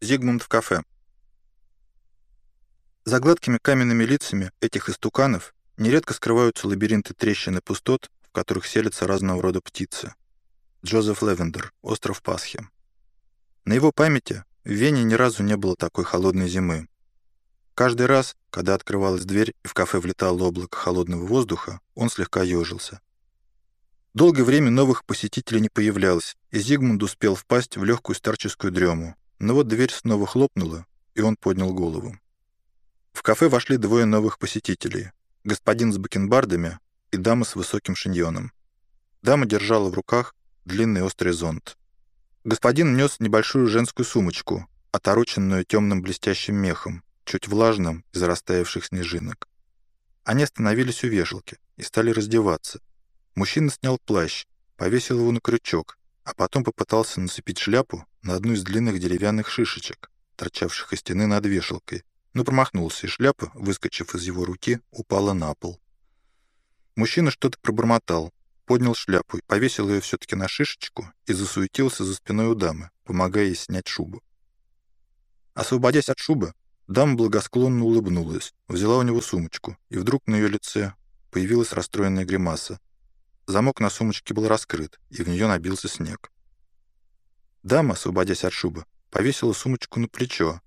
Зигмунд в кафе. За гладкими каменными лицами этих истуканов нередко скрываются лабиринты трещин и пустот, в которых селятся разного рода птицы. Джозеф Левендер, «Остров Пасхи». На его памяти в Вене ни разу не было такой холодной зимы. Каждый раз, когда открывалась дверь и в кафе влетало облако холодного воздуха, он слегка ежился. Долгое время новых посетителей не появлялось, и Зигмунд успел впасть в легкую старческую дрему, но вот дверь снова хлопнула, и он поднял голову. В кафе вошли двое новых посетителей. Господин с бакенбардами и дама с высоким шиньоном. Дама держала в руках длинный острый зонт. Господин нес небольшую женскую сумочку, отороченную темным блестящим мехом, чуть влажным из растаявших снежинок. Они остановились у вешалки и стали раздеваться. Мужчина снял плащ, повесил его на крючок, а потом попытался нацепить шляпу на одну из длинных деревянных шишечек, торчавших из стены над вешалкой, но промахнулся, и шляпа, выскочив из его руки, упала на пол. Мужчина что-то пробормотал, поднял шляпу и повесил ее все-таки на шишечку и засуетился за спиной у дамы, помогая ей снять шубу. Освободясь от шубы, дама благосклонно улыбнулась, взяла у него сумочку, и вдруг на ее лице появилась расстроенная гримаса. Замок на сумочке был раскрыт, и в нее набился снег. Дама, освободясь от шубы, повесила сумочку на плечо,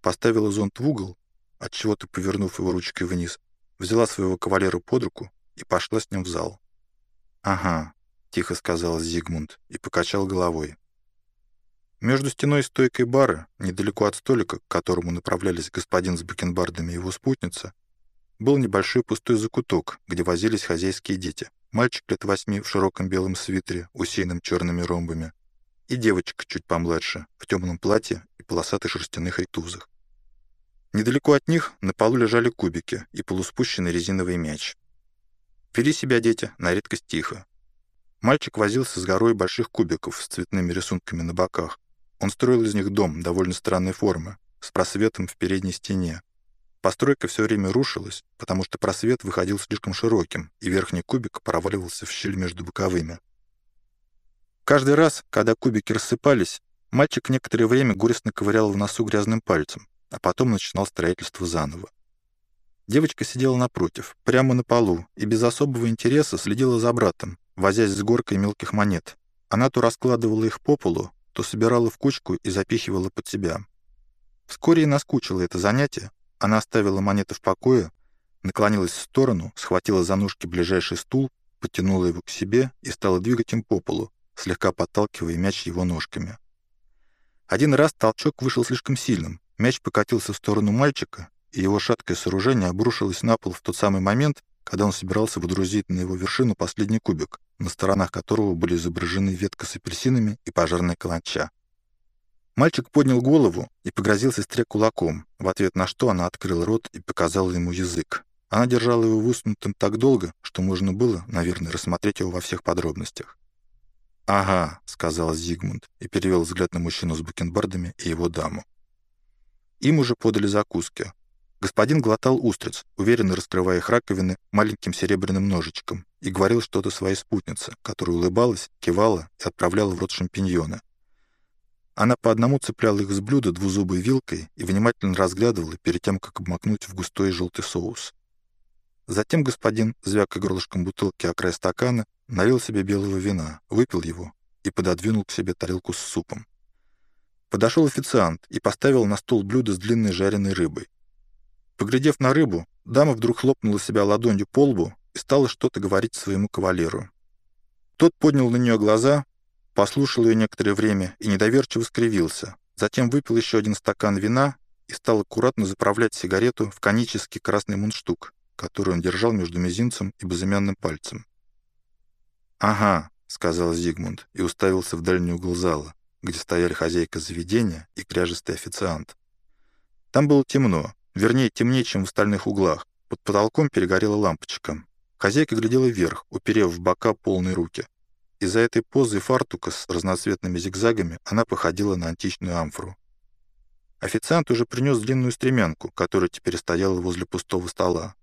поставила зонт в угол, отчего-то повернув его ручкой вниз, взяла своего кавалера под руку и пошла с ним в зал. «Ага», — тихо сказал Зигмунд и покачал головой. Между стеной и стойкой бара, недалеко от столика, к которому направлялись господин с бакенбардами и его спутница, был небольшой пустой закуток, где возились хозяйские дети. Мальчик лет восьми в широком белом свитере, усеянном черными ромбами, и девочка чуть помладше, в темном платье и полосатых шерстяных ритузах. Недалеко от них на полу лежали кубики и полуспущенный резиновый мяч. Вели себя дети на редкость тихо. Мальчик возился с горой больших кубиков с цветными рисунками на боках. Он строил из них дом довольно странной формы, с просветом в передней стене, Постройка все время рушилась, потому что просвет выходил слишком широким, и верхний кубик проваливался в щель между боковыми. Каждый раз, когда кубики рассыпались, мальчик некоторое время горестно ковырял в носу грязным пальцем, а потом начинал строительство заново. Девочка сидела напротив, прямо на полу, и без особого интереса следила за братом, возясь с горкой мелких монет. Она то раскладывала их по полу, то собирала в кучку и запихивала под себя. Вскоре ей наскучило это занятие, она оставила монеты в покое, наклонилась в сторону, схватила за ножки ближайший стул, подтянула его к себе и стала двигать им по полу, слегка подталкивая мяч его ножками. Один раз толчок вышел слишком сильным, мяч покатился в сторону мальчика, и его шаткое сооружение обрушилось на пол в тот самый момент, когда он собирался водрузить на его вершину последний кубик, на сторонах которого были изображены ветка с апельсинами и пожарная каланча. Мальчик поднял голову и погрозил сестре кулаком, в ответ на что она открыла рот и показала ему язык. Она держала его высунутым так долго, что можно было, наверное, рассмотреть его во всех подробностях. «Ага», — сказал Зигмунд и перевел взгляд на мужчину с бакенбардами и его даму. Им уже подали закуски. Господин глотал устриц, уверенно раскрывая их раковины маленьким серебряным ножичком, и говорил что-то своей спутнице, которая улыбалась, кивала и отправляла в рот шампиньоны, она по одному цепляла их с блюда двузубой вилкой и внимательно разглядывала перед тем, как обмакнуть в густой желтый соус. Затем господин, звякая горлышком бутылки о край стакана, налил себе белого вина, выпил его и пододвинул к себе тарелку с супом. Подошел официант и поставил на стол блюдо с длинной жареной рыбой. Поглядев на рыбу, дама вдруг хлопнула себя ладонью по лбу и стала что-то говорить своему кавалеру. Тот поднял на нее глаза, Послушал ее некоторое время и недоверчиво скривился. Затем выпил еще один стакан вина и стал аккуратно заправлять сигарету в конический красный мундштук, который он держал между мизинцем и безымянным пальцем. «Ага», — сказал Зигмунд и уставился в дальний угол зала, где стояли хозяйка заведения и кряжистый официант. Там было темно, вернее, темнее, чем в остальных углах. Под потолком перегорела лампочка. Хозяйка глядела вверх, уперев в бока полные руки. Из-за этой позы фартука с разноцветными зигзагами она походила на античную амфору. Официант уже принес длинную стремянку, которая теперь стояла возле пустого стола.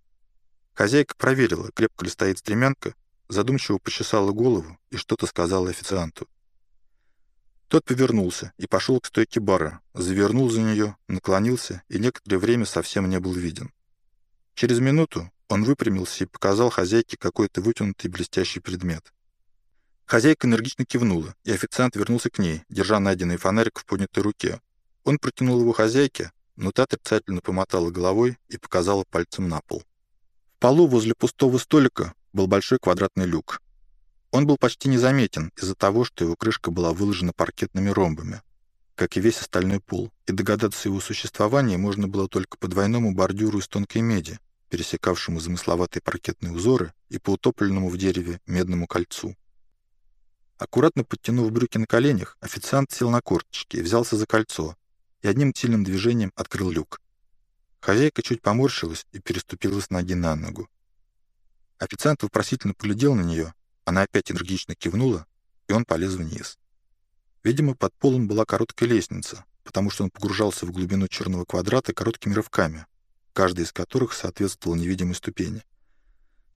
Хозяйка проверила, крепко ли стоит стремянка, задумчиво почесала голову и что-то сказала официанту. Тот повернулся и пошел к стойке бара, завернул за нее, наклонился и некоторое время совсем не был виден. Через минуту он выпрямился и показал хозяйке какой-то вытянутый блестящий предмет. Хозяйка энергично кивнула, и официант вернулся к ней, держа найденный фонарик в поднятой руке. Он протянул его хозяйке, но та отрицательно помотала головой и показала пальцем на пол. В полу возле пустого столика был большой квадратный люк. Он был почти незаметен из-за того, что его крышка была выложена паркетными ромбами, как и весь остальной пол, и догадаться его существовании можно было только по двойному бордюру из тонкой меди, пересекавшему замысловатые паркетные узоры и по утопленному в дереве медному кольцу. Аккуратно подтянув брюки на коленях, официант сел на корточки и взялся за кольцо, и одним сильным движением открыл люк. Хозяйка чуть поморщилась и переступила с ноги на ногу. Официант вопросительно поглядел на нее, она опять энергично кивнула, и он полез вниз. Видимо, под полом была короткая лестница, потому что он погружался в глубину черного квадрата короткими рывками, каждый из которых соответствовал невидимой ступени.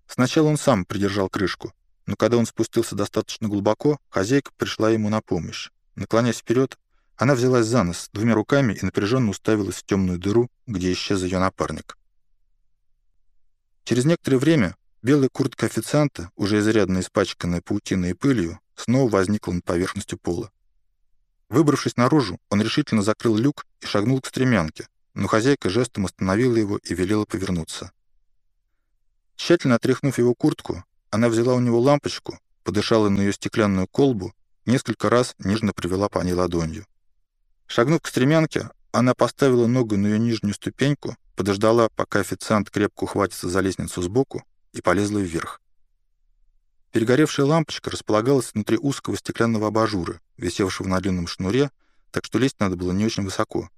Сначала он сам придержал крышку, но когда он спустился достаточно глубоко, хозяйка пришла ему на помощь. Наклонясь вперед, она взялась за нос двумя руками и напряженно уставилась в темную дыру, где исчез ее напарник. Через некоторое время Белая куртка официанта, уже изрядно испачканная паутиной и пылью, снова возникла над поверхностью пола. Выбравшись наружу, он решительно закрыл люк и шагнул к стремянке, но хозяйка жестом остановила его и велела повернуться. Тщательно отряхнув его куртку, она взяла у него лампочку, подышала на ее стеклянную колбу, несколько раз нежно привела по ней ладонью. Шагнув к стремянке, она поставила ногу на ее нижнюю ступеньку, подождала, пока официант крепко ухватится за лестницу сбоку, и полезла вверх. Перегоревшая лампочка располагалась внутри узкого стеклянного абажура, висевшего на длинном шнуре, так что лезть надо было не очень высоко.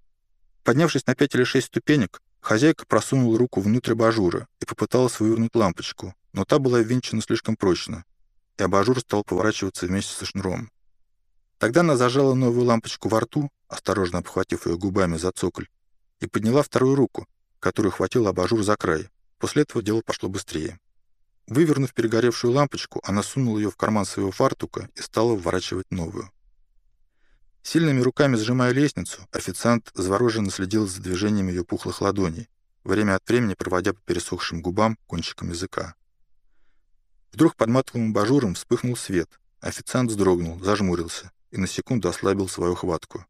Поднявшись на пять или шесть ступенек, хозяйка просунула руку внутрь абажура и попыталась вывернуть лампочку, но та была ввинчена слишком прочно, и абажур стал поворачиваться вместе со шнуром. Тогда она зажала новую лампочку во рту, осторожно обхватив ее губами за цоколь, и подняла вторую руку, которую хватил абажур за край. После этого дело пошло быстрее. Вывернув перегоревшую лампочку, она сунула ее в карман своего фартука и стала вворачивать новую. Сильными руками сжимая лестницу, официант завороженно следил за движением ее пухлых ладоней, время от времени проводя по пересохшим губам кончиком языка. Вдруг под матовым абажуром вспыхнул свет. Официант вздрогнул, зажмурился и на секунду ослабил свою хватку.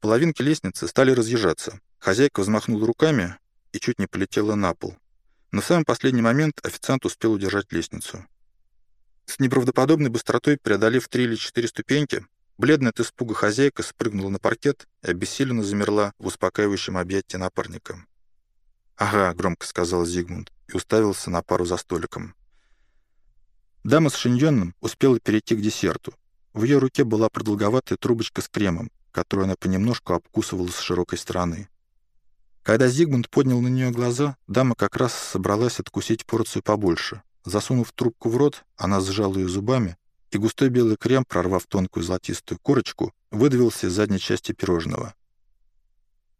Половинки лестницы стали разъезжаться. Хозяйка взмахнула руками и чуть не полетела на пол, но в самый последний момент официант успел удержать лестницу. С неправдоподобной быстротой преодолев три или четыре ступеньки, бледная от испуга хозяйка спрыгнула на паркет и обессиленно замерла в успокаивающем объятии напарника. «Ага», — громко сказал Зигмунд и уставился на пару за столиком. Дама с шиньоном успела перейти к десерту. В ее руке была продолговатая трубочка с кремом, которую она понемножку обкусывала с широкой стороны. Когда Зигмунд поднял на нее глаза, дама как раз собралась откусить порцию побольше. Засунув трубку в рот, она сжала ее зубами, и густой белый крем, прорвав тонкую золотистую корочку, выдавился из задней части пирожного.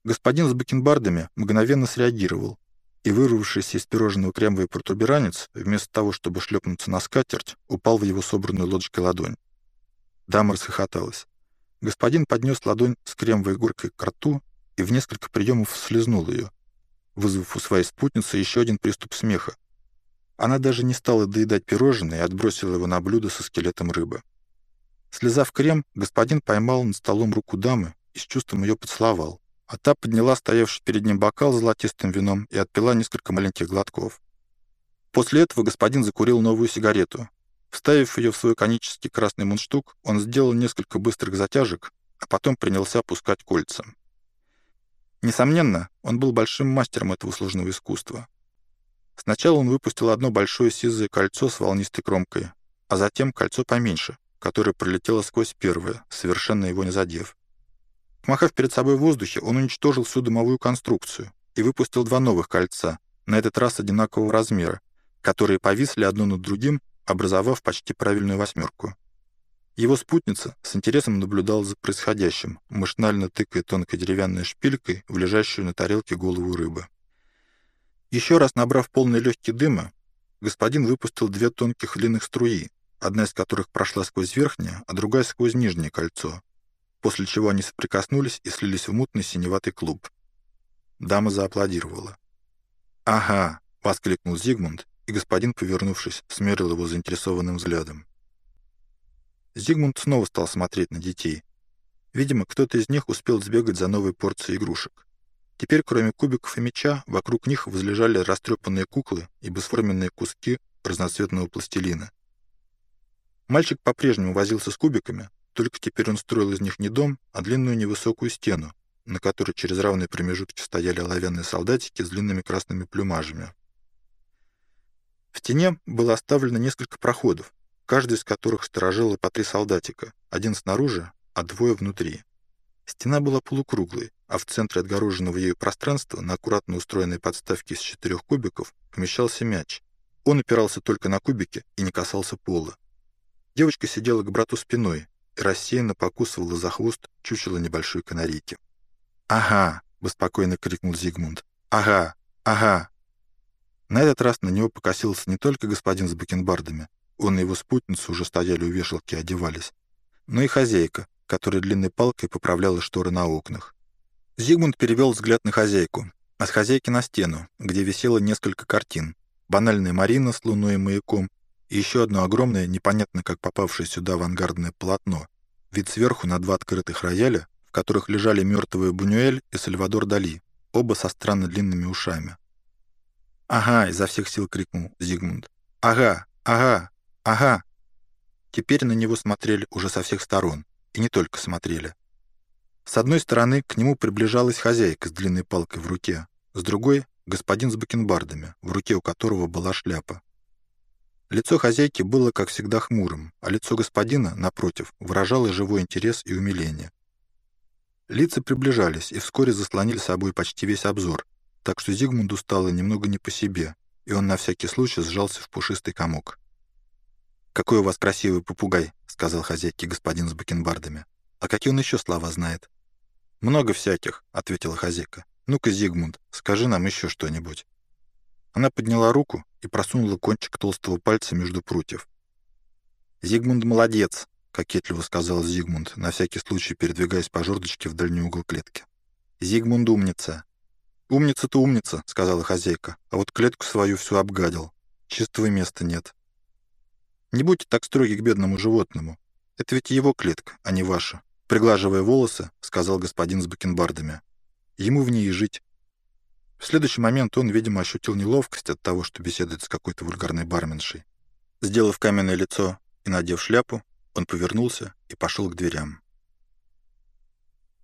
Господин с бакенбардами мгновенно среагировал, и вырвавшийся из пирожного кремовый протуберанец, вместо того, чтобы шлепнуться на скатерть, упал в его собранную ложкой ладонь. Дама расхохоталась. Господин поднес ладонь с кремовой горкой к рту и в несколько приемов слезнул ее, вызвав у своей спутницы еще один приступ смеха. Она даже не стала доедать пирожное и отбросила его на блюдо со скелетом рыбы. Слезав крем, господин поймал над столом руку дамы и с чувством ее поцеловал, а та подняла стоявший перед ним бокал с золотистым вином и отпила несколько маленьких глотков. После этого господин закурил новую сигарету. Вставив ее в свой конический красный мундштук, он сделал несколько быстрых затяжек, а потом принялся опускать кольца. Несомненно, он был большим мастером этого сложного искусства. Сначала он выпустил одно большое сизое кольцо с волнистой кромкой, а затем кольцо поменьше, которое пролетело сквозь первое, совершенно его не задев. Махав перед собой в воздухе, он уничтожил всю дымовую конструкцию и выпустил два новых кольца, на этот раз одинакового размера, которые повисли одно над другим, образовав почти правильную восьмерку. Его спутница с интересом наблюдала за происходящим, машинально тыкая тонкой деревянной шпилькой в лежащую на тарелке голову рыбы. Еще раз набрав полный легкий дыма, господин выпустил две тонких длинных струи, одна из которых прошла сквозь верхнее, а другая сквозь нижнее кольцо, после чего они соприкоснулись и слились в мутный синеватый клуб. Дама зааплодировала. «Ага!» — воскликнул Зигмунд, и господин, повернувшись, смерил его заинтересованным взглядом. Зигмунд снова стал смотреть на детей. Видимо, кто-то из них успел сбегать за новой порцией игрушек. Теперь, кроме кубиков и мяча, вокруг них возлежали растрепанные куклы и бесформенные куски разноцветного пластилина. Мальчик по-прежнему возился с кубиками, только теперь он строил из них не дом, а длинную невысокую стену, на которой через равные промежутки стояли оловянные солдатики с длинными красными плюмажами. В стене было оставлено несколько проходов, каждый из которых сторожило по три солдатика, один снаружи, а двое внутри. Стена была полукруглой, а в центре отгороженного ею пространства на аккуратно устроенной подставке из четырех кубиков помещался мяч. Он опирался только на кубики и не касался пола. Девочка сидела к брату спиной рассеянно покусывала за хвост чучело небольшой канарейки. «Ага!» — беспокойно крикнул Зигмунд. «Ага! Ага!» На этот раз на него покосился не только господин с бакенбардами, он и его спутницы уже стояли у вешалки и одевались, но и хозяйка, которая длинной палкой поправляла шторы на окнах. Зигмунд перевел взгляд на хозяйку, а с хозяйки на стену, где висело несколько картин. Банальная Марина с луной и маяком, и еще одно огромное, непонятно как попавшее сюда авангардное полотно. Вид сверху на два открытых рояля, в которых лежали мертвые Бунюэль и Сальвадор Дали, оба со странно длинными ушами. «Ага!» — изо всех сил крикнул Зигмунд. «Ага! Ага! Ага!» Теперь на него смотрели уже со всех сторон, и не только смотрели. С одной стороны к нему приближалась хозяйка с длинной палкой в руке, с другой — господин с бакенбардами, в руке у которого была шляпа. Лицо хозяйки было, как всегда, хмурым, а лицо господина, напротив, выражало живой интерес и умиление. Лица приближались и вскоре заслонили собой почти весь обзор, так что Зигмунду стало немного не по себе, и он на всякий случай сжался в пушистый комок. «Какой у вас красивый попугай», — сказал хозяйке господин с бакенбардами. «А какие он еще слова знает?» «Много всяких», — ответила хозяйка. «Ну-ка, Зигмунд, скажи нам еще что-нибудь». Она подняла руку и просунула кончик толстого пальца между прутьев. «Зигмунд молодец», — кокетливо сказал Зигмунд, на всякий случай передвигаясь по жердочке в дальний угол клетки. «Зигмунд умница». «Умница-то умница», — сказала хозяйка, «а вот клетку свою всю обгадил. Чистого места нет». «Не будьте так строги к бедному животному. Это ведь его клетка, а не ваша», — приглаживая волосы, сказал господин с бакенбардами. «Ему в ней жить». В следующий момент он, видимо, ощутил неловкость от того, что беседует с какой-то вульгарной барменшей. Сделав каменное лицо и надев шляпу, он повернулся и пошел к дверям.